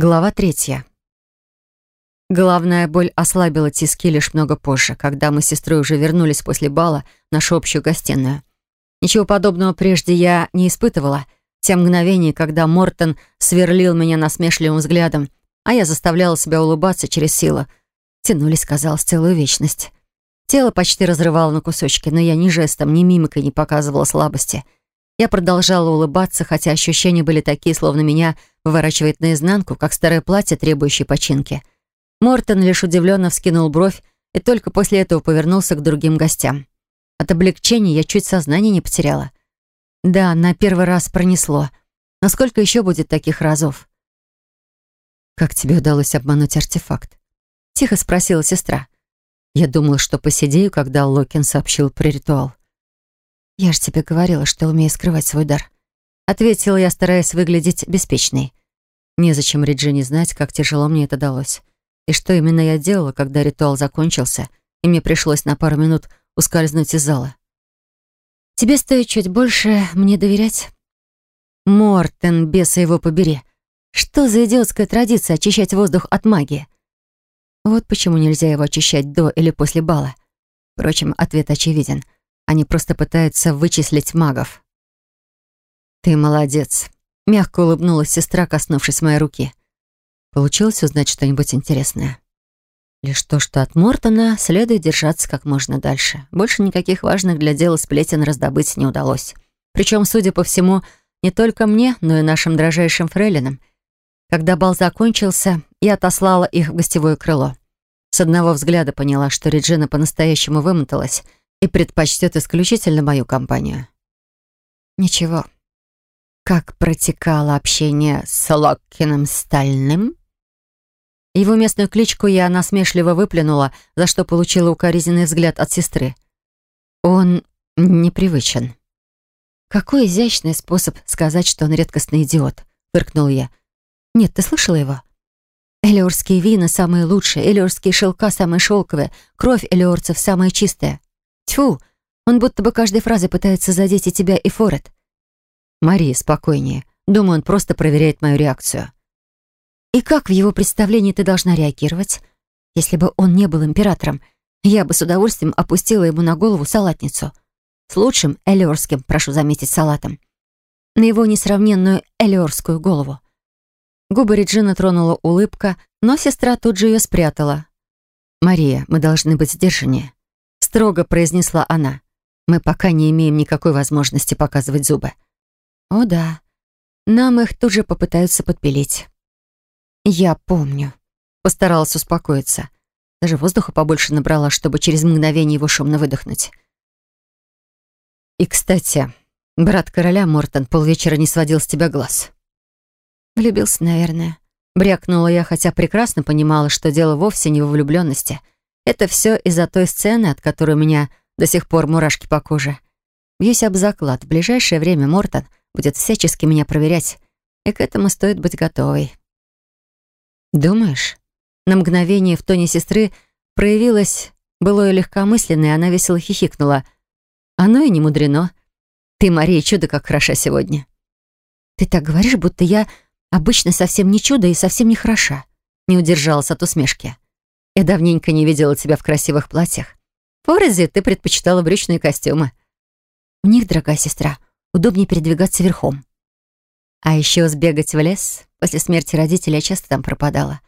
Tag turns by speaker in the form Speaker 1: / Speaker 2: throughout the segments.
Speaker 1: Глава третья. Головная боль ослабила тиски лишь много позже, когда мы с сестрой уже вернулись после бала в нашу общую гостиную. Ничего подобного прежде я не испытывала. Те мгновения, когда Мортон сверлил меня насмешливым взглядом, а я заставляла себя улыбаться через силу, тянулись, казалось, целую вечность. Тело почти разрывало на кусочки, но я ни жестом, ни мимикой не показывала слабости. Я продолжала улыбаться, хотя ощущения были такие, словно меня выворачивает наизнанку, как старое платье, требующее починки. Мортон лишь удивленно вскинул бровь и только после этого повернулся к другим гостям. От облегчения я чуть сознание не потеряла. Да, на первый раз пронесло. Но сколько еще будет таких разов? «Как тебе удалось обмануть артефакт?» Тихо спросила сестра. Я думала, что посидею, когда Локин сообщил про ритуал. «Я же тебе говорила, что умею скрывать свой дар», ответила я, стараясь выглядеть беспечной. Незачем Реджине знать, как тяжело мне это далось. И что именно я делала, когда ритуал закончился, и мне пришлось на пару минут ускользнуть из зала. «Тебе стоит чуть больше мне доверять?» «Мортен, беса его побери. Что за идиотская традиция очищать воздух от магии?» Вот почему нельзя его очищать до или после бала. Впрочем, ответ очевиден. Они просто пытаются вычислить магов. «Ты молодец», Мягко улыбнулась сестра, коснувшись моей руки. Получилось узнать что-нибудь интересное. Лишь то, что от Мортона следует держаться как можно дальше. Больше никаких важных для дела сплетен раздобыть не удалось. Причем, судя по всему, не только мне, но и нашим дрожайшим фрейлинам. Когда бал закончился, я отослала их в гостевое крыло. С одного взгляда поняла, что Реджина по-настоящему вымоталась и предпочтет исключительно мою компанию. Ничего, как протекало общение с Локкиным Стальным? Его местную кличку я насмешливо выплюнула, за что получила укоризненный взгляд от сестры. Он непривычен. «Какой изящный способ сказать, что он редкостный идиот», — фыркнул я. «Нет, ты слышала его?» «Элиорские вина самые лучшие, элиорские шелка самые шелковые, кровь элиорцев самая чистая. Тьфу, он будто бы каждой фразой пытается задеть и тебя, и Форет. Мария, спокойнее. Думаю, он просто проверяет мою реакцию. И как в его представлении ты должна реагировать? Если бы он не был императором, я бы с удовольствием опустила ему на голову салатницу. С лучшим элиорским, прошу заметить, салатом. На его несравненную элиорскую голову. Губы Реджина тронула улыбка, но сестра тут же ее спрятала. «Мария, мы должны быть сдержаннее», — строго произнесла она. «Мы пока не имеем никакой возможности показывать зубы». О да, нам их тут же попытаются подпилить. Я помню. Постаралась успокоиться. Даже воздуха побольше набрала, чтобы через мгновение его шумно выдохнуть. И, кстати, брат короля Мортон полвечера не сводил с тебя глаз. Влюбился, наверное. Брякнула я, хотя прекрасно понимала, что дело вовсе не во влюбленности. Это все из-за той сцены, от которой у меня до сих пор мурашки по коже. Бьюсь об заклад. В ближайшее время Мортон будет всячески меня проверять, и к этому стоит быть готовой. «Думаешь?» На мгновение в тоне сестры проявилось былое легкомысленное, она весело хихикнула. «Оно и не мудрено. Ты, Мария, чудо как хороша сегодня». «Ты так говоришь, будто я обычно совсем не чудо и совсем не хороша», не удержалась от усмешки. «Я давненько не видела тебя в красивых платьях. В Форезе ты предпочитала брючные костюмы». «В них, дорогая сестра, удобнее передвигаться верхом. А еще сбегать в лес. После смерти родителей я часто там пропадала.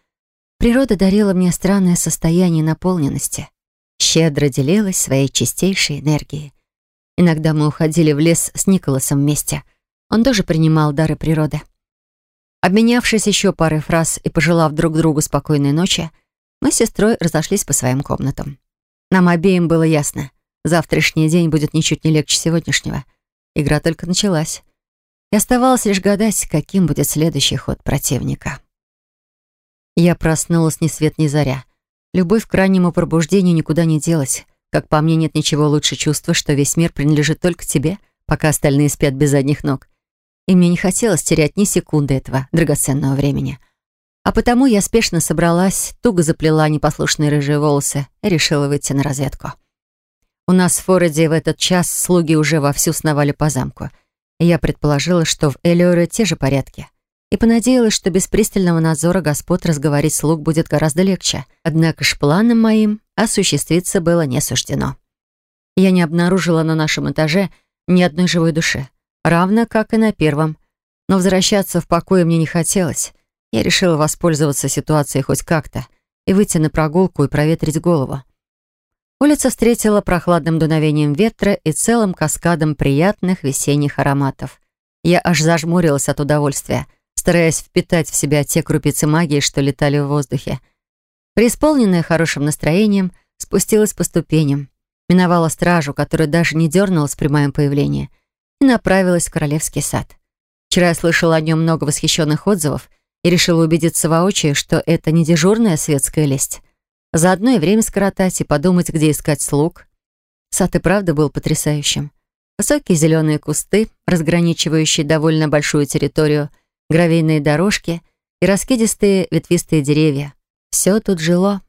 Speaker 1: Природа дарила мне странное состояние наполненности. Щедро делилась своей чистейшей энергией. Иногда мы уходили в лес с Николасом вместе. Он тоже принимал дары природы. Обменявшись еще парой фраз и пожелав друг другу спокойной ночи, мы с сестрой разошлись по своим комнатам. Нам обеим было ясно, завтрашний день будет ничуть не легче сегодняшнего — Игра только началась. И оставалось лишь гадать, каким будет следующий ход противника. Я проснулась ни свет ни заря. Любовь к раннему пробуждению никуда не делась. Как по мне, нет ничего лучше чувства, что весь мир принадлежит только тебе, пока остальные спят без задних ног. И мне не хотелось терять ни секунды этого драгоценного времени. А потому я спешно собралась, туго заплела непослушные рыжие волосы и решила выйти на разведку. У нас в Фороде в этот час слуги уже вовсю сновали по замку. И я предположила, что в Элиоре те же порядки. и понадеялась, что без пристального надзора господ разговорить слуг будет гораздо легче. Однако ж планом моим осуществиться было не суждено. Я не обнаружила на нашем этаже ни одной живой души, равно как и на первом. Но возвращаться в покое мне не хотелось. Я решила воспользоваться ситуацией хоть как-то и выйти на прогулку и проветрить голову. Улица встретила прохладным дуновением ветра и целым каскадом приятных весенних ароматов. Я аж зажмурилась от удовольствия, стараясь впитать в себя те крупицы магии, что летали в воздухе. Преисполненная хорошим настроением, спустилась по ступеням, миновала стражу, которая даже не дернулась при моем появлении, и направилась в Королевский сад. Вчера я слышала о нем много восхищенных отзывов и решила убедиться воочию, что это не дежурная светская лесть. Заодно и время скоротать, и подумать, где искать слуг. Сад и правда был потрясающим. Высокие зеленые кусты, разграничивающие довольно большую территорию, гравийные дорожки и раскидистые ветвистые деревья. Все тут жило.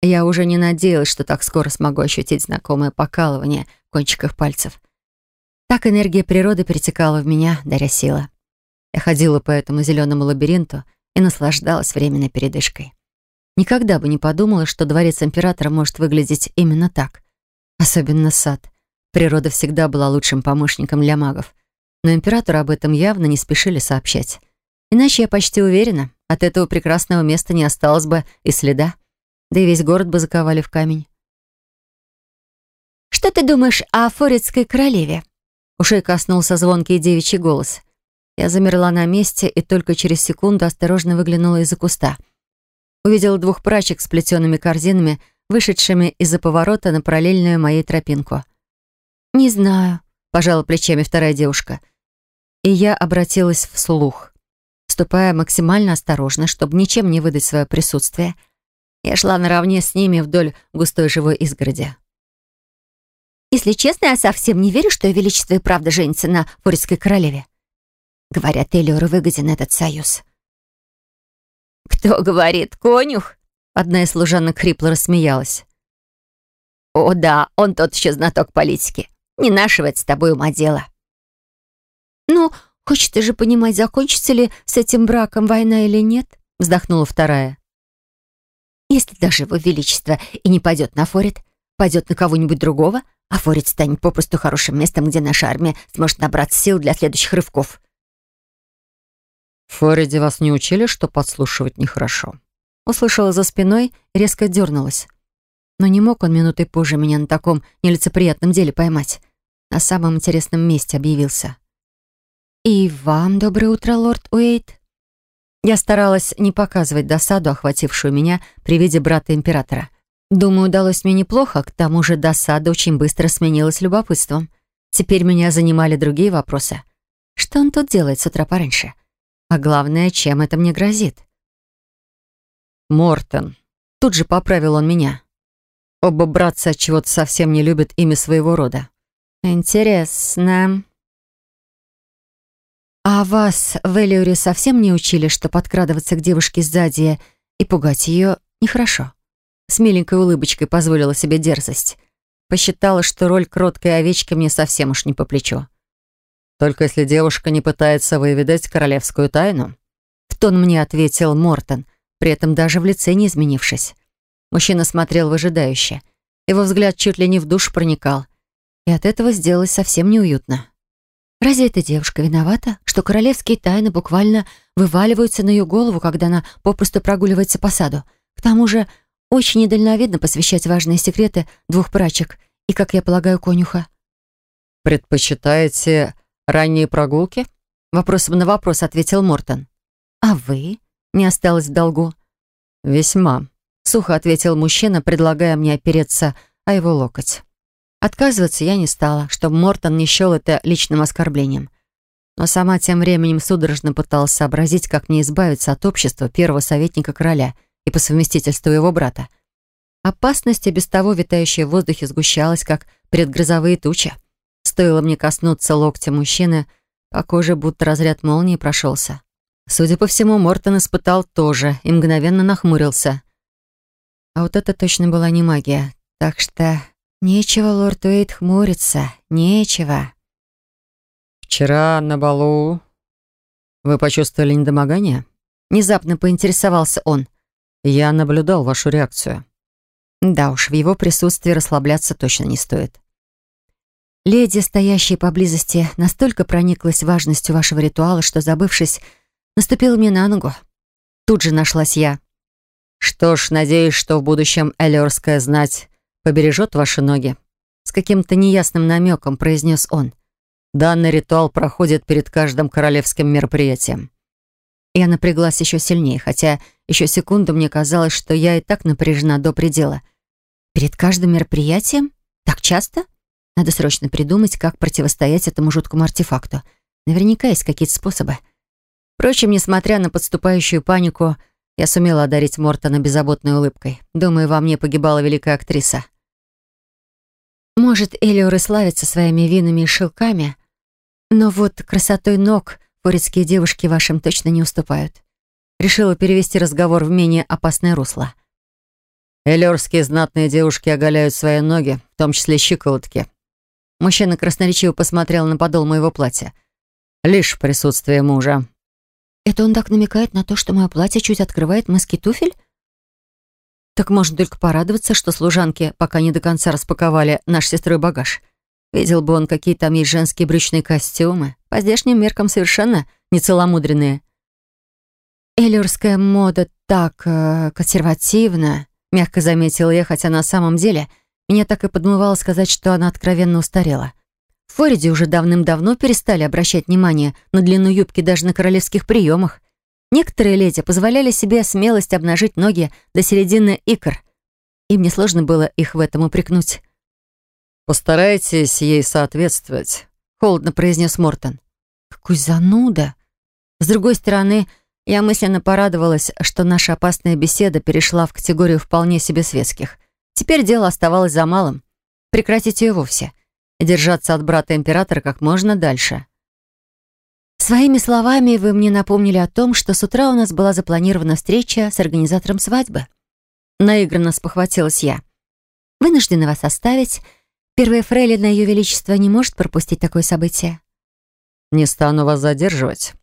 Speaker 1: Я уже не надеялась, что так скоро смогу ощутить знакомое покалывание в кончиках пальцев. Так энергия природы перетекала в меня, даря силы. Я ходила по этому зеленому лабиринту и наслаждалась временной передышкой. Никогда бы не подумала, что дворец императора может выглядеть именно так. Особенно сад. Природа всегда была лучшим помощником для магов. Но императору об этом явно не спешили сообщать. Иначе я почти уверена, от этого прекрасного места не осталось бы и следа. Да и весь город бы заковали в камень.
Speaker 2: «Что ты думаешь о Форецкой королеве?»
Speaker 1: Ушей коснулся звонкий девичий голос. Я замерла на месте и только через секунду осторожно выглянула из-за куста — увидела двух прачек с плетеными корзинами, вышедшими из-за поворота на параллельную моей тропинку.
Speaker 2: «Не знаю», —
Speaker 1: пожала плечами вторая девушка. И я обратилась вслух. Ступая максимально осторожно, чтобы ничем не выдать свое присутствие, я шла наравне с ними вдоль густой живой изгороди.
Speaker 2: «Если честно, я совсем не верю, что Ее Величество и правда женится на Фурицкой королеве. Говорят, Элиору выгоден этот союз.
Speaker 1: «Кто говорит, конюх?» Одна из служанок хрипло рассмеялась. «О да, он тот еще знаток политики. Не нашего с тобой ума дело».
Speaker 2: «Ну, хочется же понимать, закончится ли с этим браком война или нет?» вздохнула вторая.
Speaker 1: «Если даже его величество и не пойдет на Форит, пойдет на кого-нибудь другого, а Форит станет попросту хорошим местом, где наша армия сможет набрать сил для следующих рывков»,
Speaker 3: «В Флориде вас не учили, что подслушивать нехорошо?»
Speaker 1: Услышала за спиной резко дернулась. Но не мог он минутой позже меня на таком нелицеприятном деле поймать. На самом интересном месте объявился. «И вам доброе утро, лорд Уэйт?» Я старалась не показывать досаду, охватившую меня при виде брата императора. Думаю, удалось мне неплохо, к тому же досада очень быстро сменилась любопытством. Теперь меня занимали другие вопросы. Что он тут делает с утра пораньше? А главное, чем это мне грозит?
Speaker 3: Мортон. Тут же поправил он меня. Оба братца чего-то совсем не любят имя своего рода.
Speaker 1: Интересно. А вас в Элиоре совсем не учили, что подкрадываться к девушке сзади и пугать ее нехорошо? С миленькой улыбочкой позволила себе дерзость. Посчитала, что роль кроткой овечки мне совсем уж не по плечу.
Speaker 3: Только если девушка не пытается выведать королевскую тайну.
Speaker 1: В тон мне ответил Мортон, при этом даже в лице не изменившись. Мужчина смотрел выжидающе. Его взгляд чуть ли не в душ проникал. И от этого сделалось совсем неуютно. Разве эта девушка виновата, что королевские тайны буквально вываливаются на ее голову, когда она попросту прогуливается по саду? К тому же очень недальновидно посвящать важные секреты двух прачек и, как я полагаю, конюха.
Speaker 3: «Предпочитаете «Ранние прогулки?» Вопросом на вопрос ответил Мортон.
Speaker 1: «А вы?» Не осталось в долгу.
Speaker 3: «Весьма», — сухо ответил мужчина, предлагая мне опереться о его локоть.
Speaker 1: Отказываться я не стала, чтобы Мортон не счел это личным оскорблением. Но сама тем временем судорожно пыталась сообразить, как мне избавиться от общества первого советника короля и по совместительству его брата. Опасность, и без того витающая в воздухе, сгущалась, как предгрозовые тучи. Стоило мне коснуться локтя мужчины, по коже будто разряд молнии прошелся. Судя по всему, Мортон испытал тоже и мгновенно нахмурился. А вот это точно была не магия. Так что нечего, лорд Уэйт, хмуриться. Нечего.
Speaker 3: «Вчера на балу Вы почувствовали недомогание?
Speaker 1: Внезапно поинтересовался он.
Speaker 3: Я наблюдал вашу реакцию.
Speaker 1: Да уж, в его присутствии расслабляться точно не стоит. Леди, стоящая поблизости, настолько прониклась важностью вашего ритуала, что, забывшись, наступила мне на ногу. Тут же нашлась я.
Speaker 3: Что ж, надеюсь, что в будущем Эллиорская знать побережет ваши ноги.
Speaker 1: С каким-то неясным намеком произнес он.
Speaker 3: Данный ритуал проходит перед каждым королевским мероприятием.
Speaker 1: Я напряглась еще сильнее, хотя еще секунду мне казалось, что я и так напряжена до предела. Перед каждым мероприятием? Так часто? Надо срочно придумать, как противостоять этому жуткому артефакту. Наверняка есть какие-то способы. Впрочем, несмотря на подступающую панику, я сумела одарить Мортона беззаботной улыбкой. Думаю, во мне погибала великая актриса. Может, Элиор и славится своими винами и шелками, но вот красотой ног форецкие девушки вашим точно не уступают. Решила перевести разговор в менее опасное русло.
Speaker 3: Элиорские знатные девушки оголяют свои ноги, в том числе щиколотки,
Speaker 1: Мужчина красноречиво посмотрел на подол моего платья.
Speaker 3: «Лишь присутствие мужа».
Speaker 1: «Это он так намекает на то, что мое платье чуть открывает мыски туфель?» Так можно только порадоваться, что служанки пока не до конца распаковали наш сестрой багаж. Видел бы он, какие там есть женские брючные костюмы. По здешним меркам совершенно нецеломудренные. «Эллиорская мода так э, консервативна», — мягко заметила я, хотя на самом деле меня так и подмывало сказать, что она откровенно устарела. В Фориде уже давным-давно перестали обращать внимание на длину юбки даже на королевских приемах. Некоторые леди позволяли себе смелость обнажить ноги до середины икр. И мне сложно было их в этом упрекнуть.
Speaker 3: «Постарайтесь ей соответствовать», — холодно произнес Мортон.
Speaker 1: «Какой зануда!» С другой стороны, я мысленно порадовалась, что наша опасная беседа перешла в категорию вполне себе светских — Теперь дело оставалось за малым. Прекратить ее вовсе. И держаться от брата императора как можно дальше. Своими словами вы мне напомнили о том, что с утра у нас была запланирована встреча с организатором свадьбы. Наигранно спохватилась я. Вынуждена вас оставить. Первая фрейлина Ее Величества не может пропустить такое событие.
Speaker 3: «Не стану вас задерживать».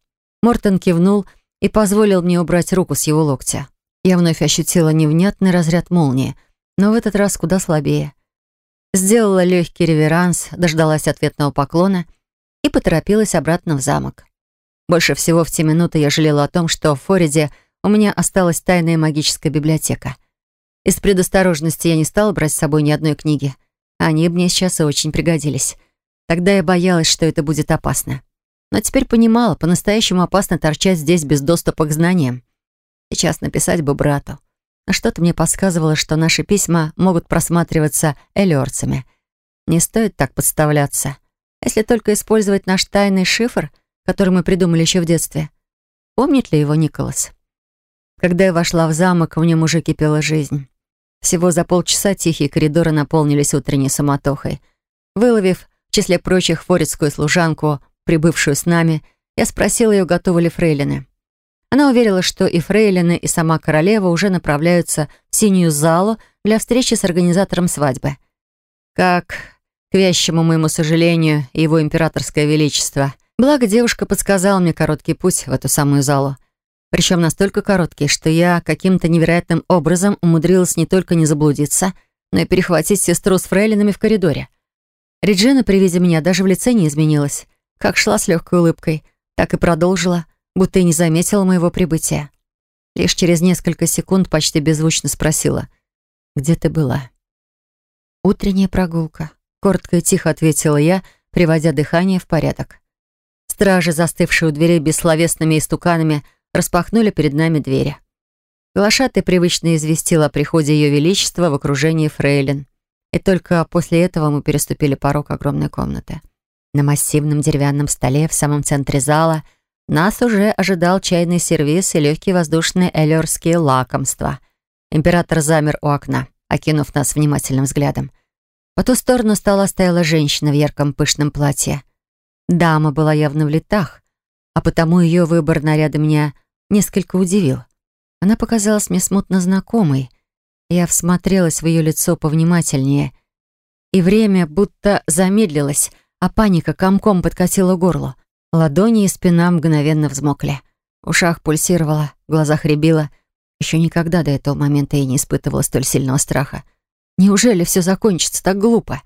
Speaker 1: Мортон кивнул и позволил мне убрать руку с его локтя. Я вновь ощутила невнятный разряд молнии, но в этот раз куда слабее. Сделала легкий реверанс, дождалась ответного поклона и поторопилась обратно в замок. Больше всего в те минуты я жалела о том, что в Фориде у меня осталась тайная магическая библиотека. Из предосторожности я не стала брать с собой ни одной книги. Они мне сейчас очень пригодились. Тогда я боялась, что это будет опасно. Но теперь понимала, по-настоящему опасно торчать здесь без доступа к знаниям. Сейчас написать бы брату. Но что-то мне подсказывало, что наши письма могут просматриваться эллиорцами. Не стоит так подставляться. Если только использовать наш тайный шифр, который мы придумали еще в детстве. Помнит ли его Николас? Когда я вошла в замок, в нем уже кипела жизнь. Всего за полчаса тихие коридоры наполнились утренней суматохой. Выловив, в числе прочих, форецкую служанку, прибывшую с нами, я спросила ее, готовы ли фрейлины. Она уверила, что и фрейлины, и сама королева уже направляются в синюю залу для встречи с организатором свадьбы. Как, к вящему моему сожалению, его императорское величество. Благо, девушка подсказала мне короткий путь в эту самую залу. Причем настолько короткий, что я каким-то невероятным образом умудрилась не только не заблудиться, но и перехватить сестру с фрейлинами в коридоре. Реджина при виде меня даже в лице не изменилась. Как шла с легкой улыбкой, так и продолжила — будто и не заметила моего прибытия. Лишь через несколько секунд почти беззвучно спросила, «Где ты была?» «Утренняя прогулка», — коротко и тихо ответила я, приводя дыхание в порядок. Стражи, застывшие у дверей бессловесными истуканами, распахнули перед нами двери. Глашатый привычно известил о приходе Ее Величества в окружении фрейлин. И только после этого мы переступили порог огромной комнаты. На массивном деревянном столе в самом центре зала — нас уже ожидал чайный сервиз и легкие воздушные эллерские лакомства. Император замер у окна, окинув нас внимательным взглядом. По ту сторону стола стояла женщина в ярком пышном платье. Дама была явно в летах, а потому ее выбор наряда меня несколько удивил. Она показалась мне смутно знакомой. Я всмотрелась в ее лицо повнимательнее, и время будто замедлилось, а паника комком подкатила горло. Ладони и спина мгновенно взмокли. В ушах пульсировало, в глазах рябило. Еще никогда до этого момента я не испытывала столь сильного страха. Неужели все закончится так глупо?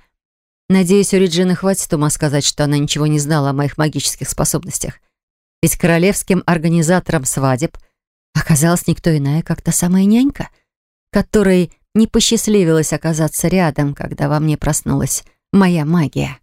Speaker 1: Надеюсь, у Реджины хватит ума сказать, что она ничего не знала о моих магических способностях. Ведь королевским организатором свадеб оказалась никто иная, как та самая нянька, которой не посчастливилось оказаться рядом, когда во мне проснулась моя магия.